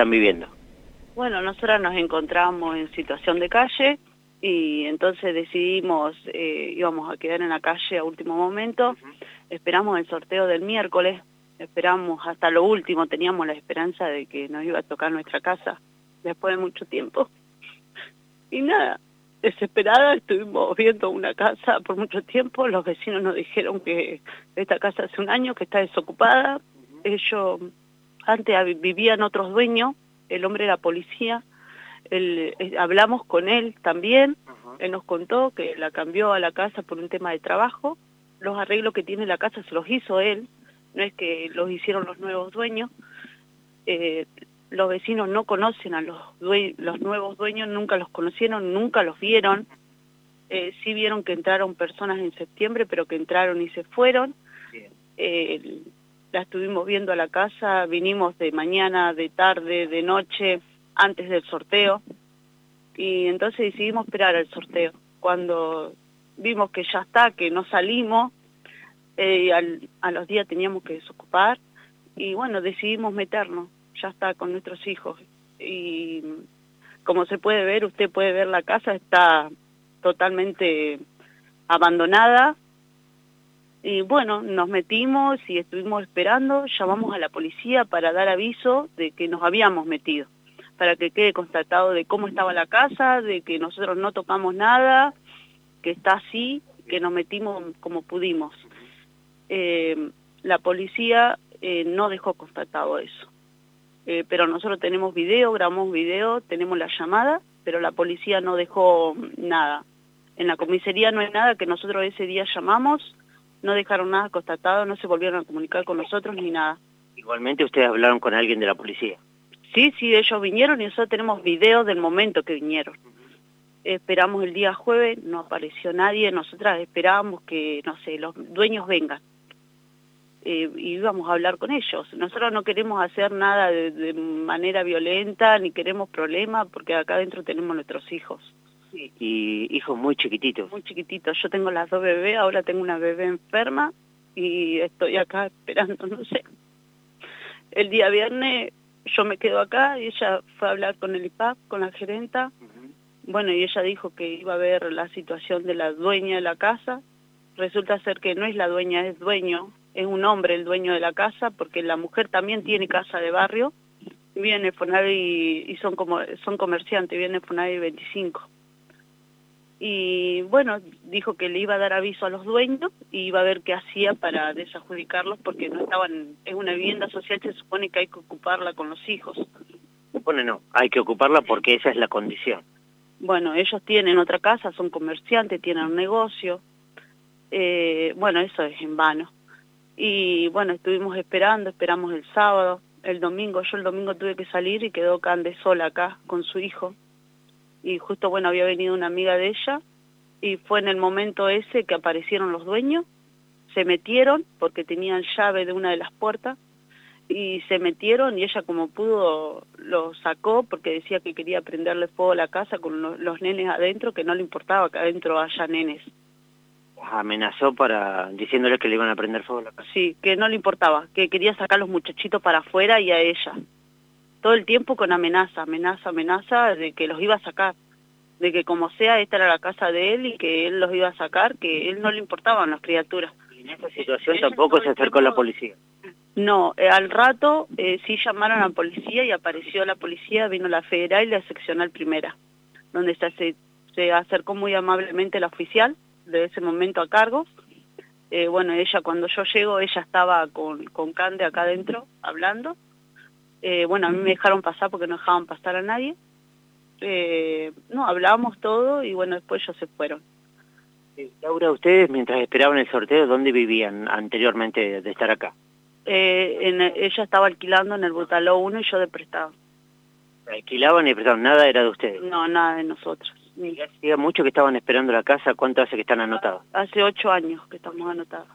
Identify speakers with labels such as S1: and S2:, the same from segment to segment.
S1: están viviendo?
S2: Bueno, nosotros nos encontramos en situación de calle y entonces decidimos, eh, íbamos a quedar en la calle a último momento, esperamos el sorteo del miércoles, esperamos hasta lo último, teníamos la esperanza de que nos iba a tocar nuestra casa después de mucho tiempo. Y nada, desesperada estuvimos viendo una casa por mucho tiempo, los vecinos nos dijeron que esta casa hace un año que está desocupada, ellos antes vivían otros dueños, el hombre era policía, él, eh, hablamos con él también, él nos contó que la cambió a la casa por un tema de trabajo, los arreglos que tiene la casa se los hizo él, no es que los hicieron los nuevos dueños, eh, los vecinos no conocen a los, los nuevos dueños, nunca los conocieron, nunca los vieron, eh, sí vieron que entraron personas en septiembre, pero que entraron y se fueron, eh, la estuvimos viendo a la casa, vinimos de mañana, de tarde, de noche, antes del sorteo, y entonces decidimos esperar al sorteo. Cuando vimos que ya está, que no salimos, eh, a los días teníamos que desocupar, y bueno, decidimos meternos, ya está, con nuestros hijos. Y como se puede ver, usted puede ver la casa, está totalmente abandonada, y bueno, nos metimos y estuvimos esperando, llamamos a la policía para dar aviso de que nos habíamos metido, para que quede constatado de cómo estaba la casa, de que nosotros no tocamos nada, que está así, que nos metimos como pudimos. Eh, la policía eh, no dejó constatado eso. Eh, pero nosotros tenemos video, grabamos video, tenemos la llamada, pero la policía no dejó nada. En la comisaría no hay nada que nosotros ese día llamamos, no dejaron nada constatado, no se volvieron a comunicar con nosotros ni nada.
S1: Igualmente ustedes hablaron con alguien de la policía.
S2: Sí, sí, ellos vinieron y nosotros tenemos videos del momento que vinieron. Esperamos el día jueves, no apareció nadie, nosotras esperábamos que, no sé, los dueños vengan. Eh, y íbamos a hablar con ellos. Nosotros no queremos hacer nada de, de manera violenta, ni queremos problemas, porque acá adentro tenemos nuestros hijos.
S1: Y hijos muy chiquititos.
S2: Muy chiquititos. Yo tengo las dos bebés, ahora tengo una bebé enferma y estoy acá esperando, no sé. El día viernes yo me quedo acá y ella fue a hablar con el IPAP, con la gerenta. Bueno, y ella dijo que iba a ver la situación de la dueña de la casa. Resulta ser que no es la dueña, es dueño. Es un hombre el dueño de la casa porque la mujer también tiene casa de barrio. Viene Fonavi y son como son comerciantes, viene Fonavi 25 y bueno, dijo que le iba a dar aviso a los dueños y iba a ver qué hacía para desadjudicarlos porque no estaban en una vivienda social, se supone que hay que ocuparla con los hijos.
S1: Supone no, hay que ocuparla porque esa es la condición.
S2: Bueno, ellos tienen otra casa, son comerciantes, tienen un negocio, eh, bueno, eso es en vano. Y bueno, estuvimos esperando, esperamos el sábado, el domingo, yo el domingo tuve que salir y quedó Cande sola acá con su hijo y justo, bueno, había venido una amiga de ella y fue en el momento ese que aparecieron los dueños, se metieron porque tenían llave de una de las puertas y se metieron y ella como pudo lo sacó porque decía que quería prenderle fuego a la casa con los, nenes adentro, que no le importaba que adentro haya nenes.
S1: Amenazó para diciéndole que le iban a prender fuego a la casa.
S2: Sí, que no le importaba, que quería sacar a los muchachitos para afuera y a ella todo el tiempo con amenaza, amenaza, amenaza de que los iba a sacar, de que como sea esta era la casa de él y que él los iba a sacar, que él no le importaban las criaturas.
S1: ¿Y en esta situación tampoco se acercó la policía?
S2: No, eh, al rato eh, sí llamaron a la policía y apareció la policía, vino la federal y la seccional primera, donde se, se acercó muy amablemente la oficial de ese momento a cargo. Eh, bueno, ella cuando yo llego, ella estaba con, con Cande acá adentro hablando eh, bueno, a mí me dejaron pasar porque no dejaban pasar a nadie. Eh, no, hablábamos todo y bueno, después ellos se fueron.
S1: Eh, Laura, ustedes mientras esperaban el sorteo, ¿dónde vivían anteriormente de estar acá?
S2: en, ella estaba alquilando en el Butaló 1 y yo de prestado.
S1: ¿Alquilaban y prestaban? ¿Nada era de ustedes?
S2: No, nada de nosotros.
S1: ¿Hacía mucho que estaban esperando la casa? ¿Cuánto hace que están anotados?
S2: Hace ocho años que estamos anotados.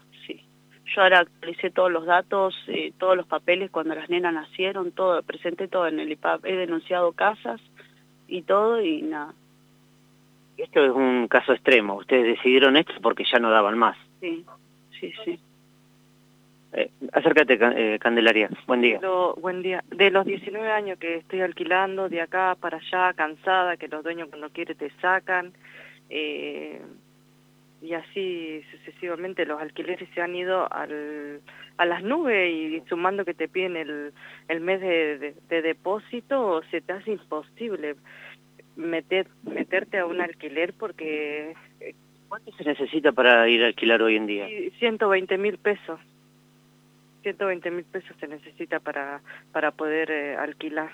S2: Yo ahora actualicé todos los datos, eh, todos los papeles cuando las nenas nacieron, todo, presenté todo en el IPAP, he denunciado casas y todo y nada.
S1: Esto es un caso extremo, ustedes decidieron esto porque ya no daban más.
S2: Sí, sí, sí.
S1: Eh, acércate, eh, Candelaria. Buen día.
S3: buen día. De los 19 años que estoy alquilando, de acá para allá, cansada, que los dueños cuando quieren te sacan, eh, y así sucesivamente los alquileres se han ido al, a las nubes y sumando que te piden el, el mes de, de, depósito, se te hace imposible meter, meterte a un alquiler porque...
S1: ¿Cuánto se necesita para ir a alquilar hoy en día?
S3: 120 mil pesos. 120 mil pesos se necesita para, para poder eh, alquilar.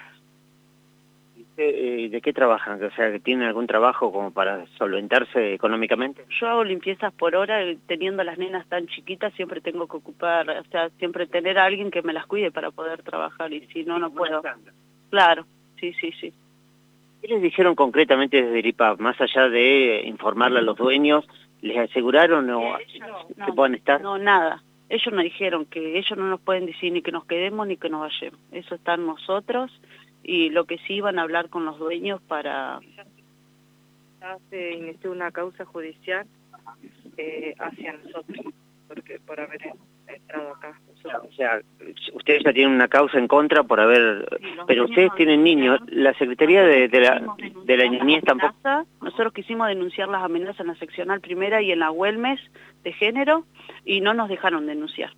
S1: Eh, ¿De qué trabajan? O sea, ¿tienen algún trabajo como para solventarse económicamente?
S2: Yo hago limpiezas por hora, teniendo las nenas tan chiquitas siempre tengo que ocupar, o sea, siempre tener a alguien que me las cuide para poder trabajar y si no, no puedo. Claro, sí, sí, sí.
S1: ¿Qué les dijeron concretamente desde el IPAP? Más allá de informarle a los dueños, ¿les aseguraron o que puedan estar?
S2: No, nada ellos nos dijeron que ellos no nos pueden decir ni que nos quedemos ni que nos vayamos. Eso está en nosotros y lo que sí iban a hablar con los dueños para...
S3: Ya se inició una causa judicial eh, hacia nosotros, porque por haber entrado acá.
S1: O sea, ustedes ya tienen una causa en contra por haber... pero ustedes tienen niños. La Secretaría de, la, de la Niñez tampoco...
S2: Nosotros quisimos denunciar las amenazas en la seccional primera y en la Huelmes de género y no nos dejaron denunciar.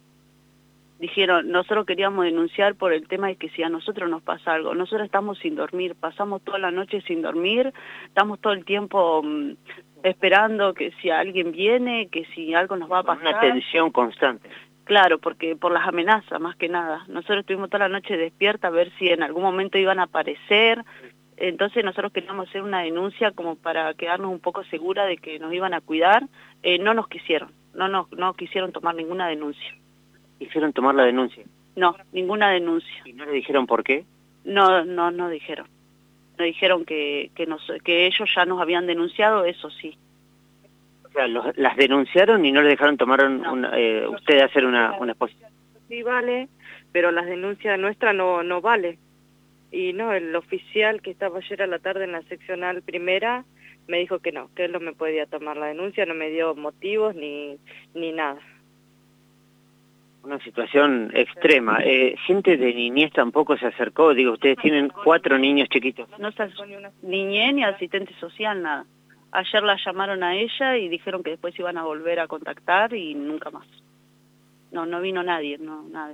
S2: Dijeron, nosotros queríamos denunciar por el tema de que si a nosotros nos pasa algo, nosotros estamos sin dormir, pasamos toda la noche sin dormir, estamos todo el tiempo mm, esperando que si alguien viene, que si algo nos va a pasar.
S1: Una tensión constante.
S2: Claro, porque por las amenazas, más que nada. Nosotros estuvimos toda la noche despierta a ver si en algún momento iban a aparecer. Entonces nosotros queríamos hacer una denuncia como para quedarnos un poco segura de que nos iban a cuidar. Eh, no nos quisieron no, no, no quisieron tomar ninguna denuncia.
S1: ¿Quisieron tomar la denuncia?
S2: No, ninguna denuncia.
S1: ¿Y no le dijeron por qué?
S2: No, no, no dijeron. No dijeron que, que, nos, que ellos ya nos habían denunciado, eso sí.
S1: O sea, las denunciaron y no le dejaron tomar eh, usted hacer una, una exposición.
S3: Sí, vale, pero las denuncias nuestras no, no vale. Y no, el oficial que estaba ayer a la tarde en la seccional primera me dijo que no, que él no me podía tomar la denuncia, no me dio motivos ni, ni nada.
S1: Una situación extrema. Eh, gente de niñez tampoco se acercó, digo, ustedes tienen cuatro niños chiquitos.
S2: No se ni niñez ni asistente social, nada. Ayer la llamaron a ella y dijeron que después iban a volver a contactar y nunca más. No, no vino nadie, no, nada.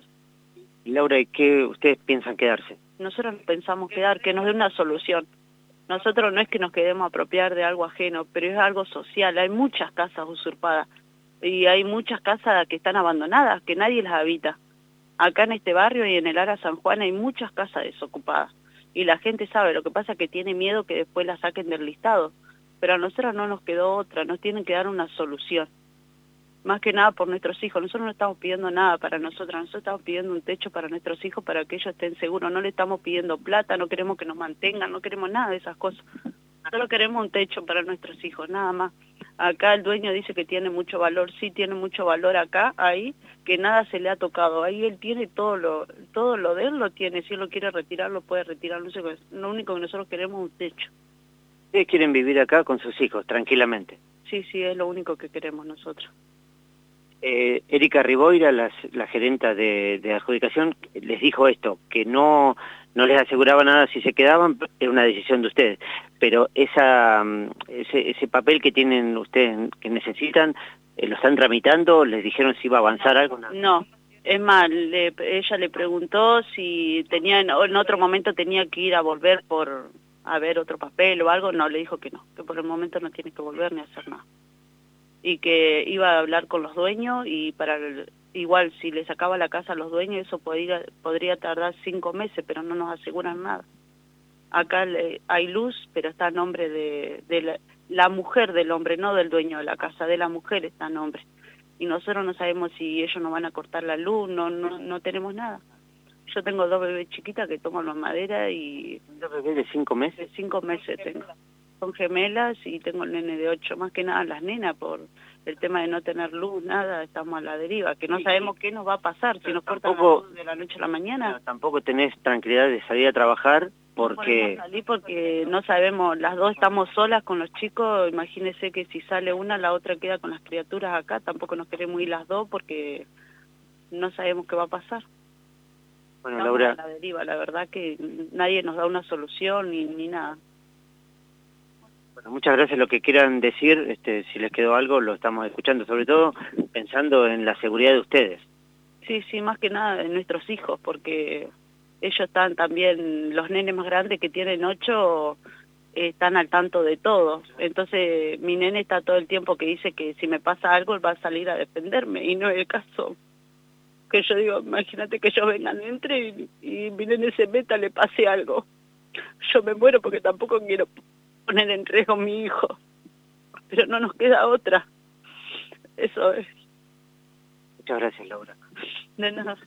S1: Y Laura, ¿qué ustedes piensan quedarse?
S2: Nosotros pensamos quedar, que nos dé una solución. Nosotros no es que nos quedemos a apropiar de algo ajeno, pero es algo social. Hay muchas casas usurpadas y hay muchas casas que están abandonadas, que nadie las habita. Acá en este barrio y en el área San Juan hay muchas casas desocupadas y la gente sabe, lo que pasa es que tiene miedo que después la saquen del listado, pero a nosotros no nos quedó otra, nos tienen que dar una solución más que nada por nuestros hijos. Nosotros no estamos pidiendo nada para nosotros, nosotros estamos pidiendo un techo para nuestros hijos para que ellos estén seguros. No le estamos pidiendo plata, no queremos que nos mantengan, no queremos nada de esas cosas. Solo queremos un techo para nuestros hijos, nada más. Acá el dueño dice que tiene mucho valor, sí tiene mucho valor acá, ahí, que nada se le ha tocado. Ahí él tiene todo lo, todo lo de él lo tiene, si él lo quiere retirar, lo puede retirar. No sé, lo único que nosotros queremos es un techo.
S1: Ustedes quieren vivir acá con sus hijos, tranquilamente.
S2: Sí, sí, es lo único que queremos nosotros.
S1: Eh, Erika Riboira, la, gerenta de, adjudicación, les dijo esto, que no, no les aseguraba nada si se quedaban, era una decisión de ustedes, pero esa, mm, ese, papel que tienen ustedes, que necesitan, eh, ¿lo están tramitando? ¿Les dijeron si iba a avanzar algo?
S2: No, es más, ella le preguntó si tenía, en otro momento tenía que ir a volver por a ver otro papel o algo, no, le dijo que no, que por el momento no tiene que volver ni hacer nada. Y que iba a hablar con los dueños y para igual si le sacaba la casa a los dueños eso podría, podría tardar cinco meses, pero no nos aseguran nada. Acá hay luz, pero está a nombre de, de la, mujer del hombre, no del dueño de la casa, de la mujer está a nombre. Y nosotros no sabemos si ellos nos van a cortar la luz, no, no, no tenemos nada. Yo tengo dos bebés chiquitas que toman la madera y...
S1: ¿Dos bebés de cinco meses?
S2: cinco meses tengo son gemelas y tengo el nene de ocho, más que nada las nenas por el tema de no tener luz, nada, estamos a la deriva, que no sabemos qué nos va a pasar, si nos cortan la luz de la noche a la mañana.
S1: tampoco tenés tranquilidad de salir a trabajar porque...
S2: No salir porque no sabemos, las dos estamos solas con los chicos, imagínese que si sale una, la otra queda con las criaturas acá, tampoco nos queremos ir las dos porque no sabemos qué va a pasar.
S1: Bueno, Laura...
S2: la deriva, la verdad que nadie nos da una solución ni, ni nada.
S1: Bueno, muchas gracias. Lo que quieran decir, este, si les quedó algo, lo estamos escuchando, sobre todo pensando en la seguridad de ustedes.
S2: Sí, sí, más que nada de nuestros hijos, porque ellos están también, los nenes más grandes que tienen ocho, están al tanto de todo. Entonces mi nene está todo el tiempo que dice que si me pasa algo él va a salir a defenderme y no es el caso. Que yo digo, imagínate que ellos vengan, entre y, y mi nene se meta, le pase algo. Yo me muero porque tampoco quiero poner en riesgo mi hijo. Pero no nos queda otra. Eso es.
S1: Muchas gracias, Laura.
S2: De nada.